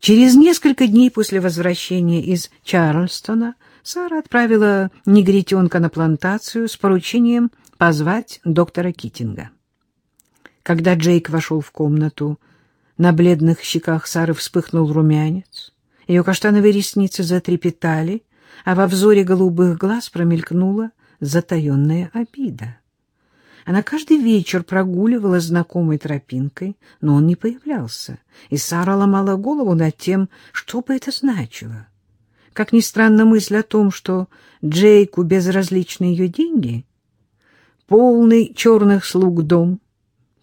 Через несколько дней после возвращения из Чарльстона Сара отправила негритенка на плантацию с поручением позвать доктора Китинга. Когда Джейк вошел в комнату, на бледных щеках Сары вспыхнул румянец, ее каштановые ресницы затрепетали, а во взоре голубых глаз промелькнула затаенная обида. Она каждый вечер прогуливала знакомой тропинкой, но он не появлялся, и Сара ломала голову над тем, что бы это значило. Как ни странно, мысль о том, что Джейку безразличны ее деньги, полный черных слуг дом,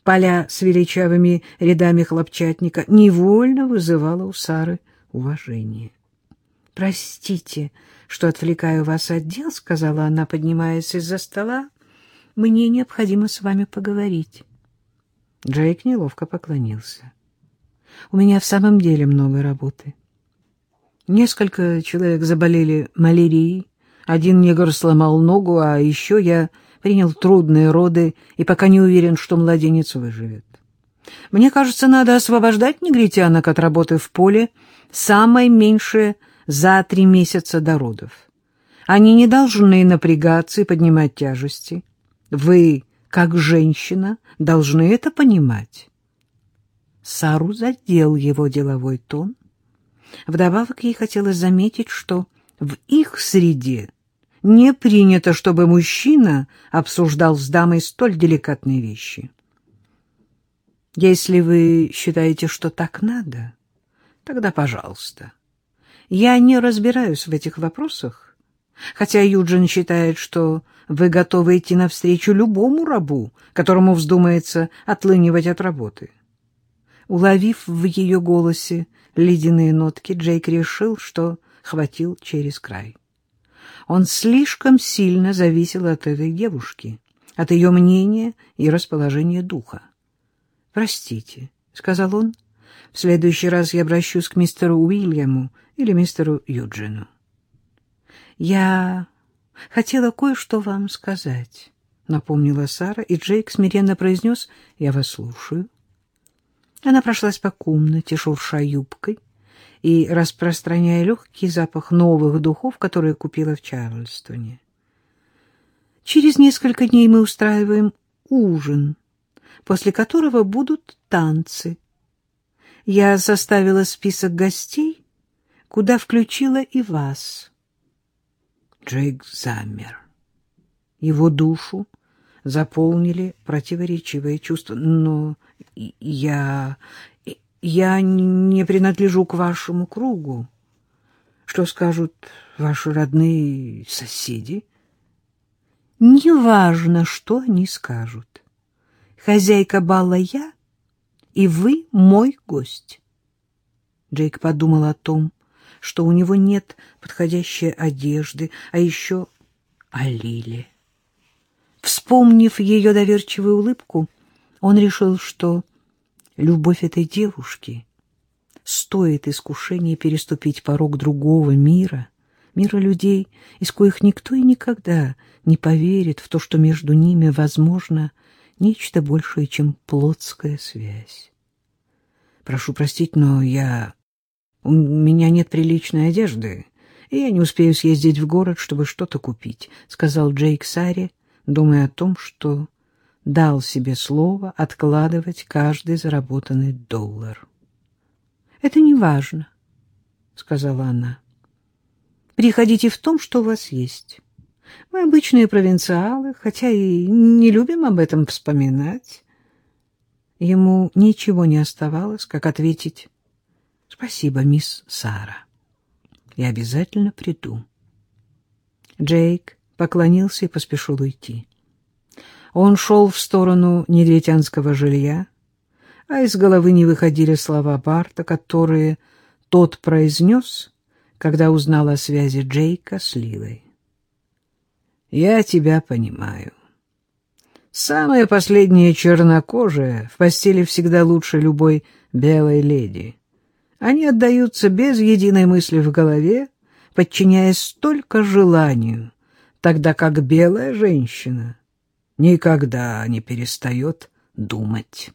поля с величавыми рядами хлопчатника, невольно вызывала у Сары уважение. — Простите, что отвлекаю вас от дел, — сказала она, поднимаясь из-за стола. — Мне необходимо с вами поговорить. Джейк неловко поклонился. — У меня в самом деле много работы. Несколько человек заболели малярией, один негр сломал ногу, а еще я принял трудные роды и пока не уверен, что младенец выживет. Мне кажется, надо освобождать негритянок от работы в поле самое меньшее за три месяца до родов. Они не должны напрягаться и поднимать тяжести. Вы, как женщина, должны это понимать. Сару задел его деловой тон. Вдобавок ей хотелось заметить, что в их среде не принято, чтобы мужчина обсуждал с дамой столь деликатные вещи. Если вы считаете, что так надо, Тогда пожалуйста. Я не разбираюсь в этих вопросах, хотя Юджин считает, что вы готовы идти навстречу любому рабу, которому вздумается отлынивать от работы. Уловив в ее голосе ледяные нотки, Джейк решил, что хватил через край. Он слишком сильно зависел от этой девушки, от ее мнения и расположения духа. «Простите», — сказал он, — в следующий раз я обращусь к мистеру Уильяму или мистеру Юджину. Я хотела кое-что вам сказать, напомнила Сара, и Джейк смиренно произнес «Я вас слушаю». Она прошлась по комнате, шурша юбкой и распространяя легкий запах новых духов, которые купила в Чарльстоне. Через несколько дней мы устраиваем ужин, после которого будут танцы, я составила список гостей, куда включила и вас. Джейк замер. Его душу заполнили противоречивые чувства. Но я... я не принадлежу к вашему кругу. Что скажут ваши родные соседи? Неважно, что они скажут. Хозяйка бала я — и вы мой гость. Джейк подумал о том, что у него нет подходящей одежды, а еще о Лиле. Вспомнив ее доверчивую улыбку, он решил, что любовь этой девушки стоит искушения переступить порог другого мира, мира людей, из коих никто и никогда не поверит в то, что между ними возможно нечто большее, чем плотская связь. Прошу простить, но я... У меня нет приличной одежды, и я не успею съездить в город, чтобы что-то купить, — сказал Джейк Саре, думая о том, что дал себе слово откладывать каждый заработанный доллар. — Это не важно, — сказала она. — Приходите в том, что у вас есть. Мы обычные провинциалы, хотя и не любим об этом вспоминать. Ему ничего не оставалось, как ответить «Спасибо, мисс Сара. Я обязательно приду». Джейк поклонился и поспешил уйти. Он шел в сторону негритянского жилья, а из головы не выходили слова Барта, которые тот произнес, когда узнал о связи Джейка с Лилой. Я тебя понимаю. Самая последняя чернокожая в постели всегда лучше любой белой леди. Они отдаются без единой мысли в голове, подчиняясь только желанию, тогда как белая женщина никогда не перестает думать.